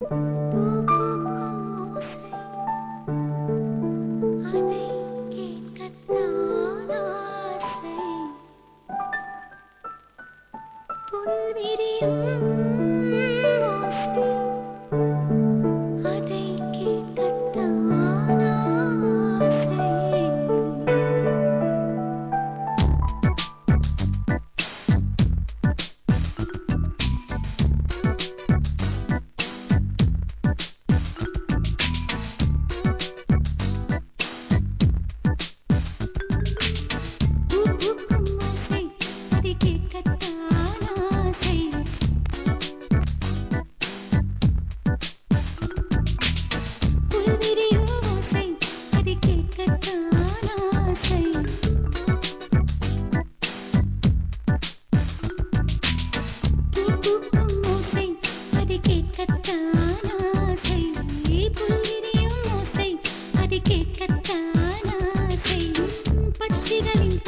不。கண்ணிக்கே கத்தானாசை பச்சிகளின்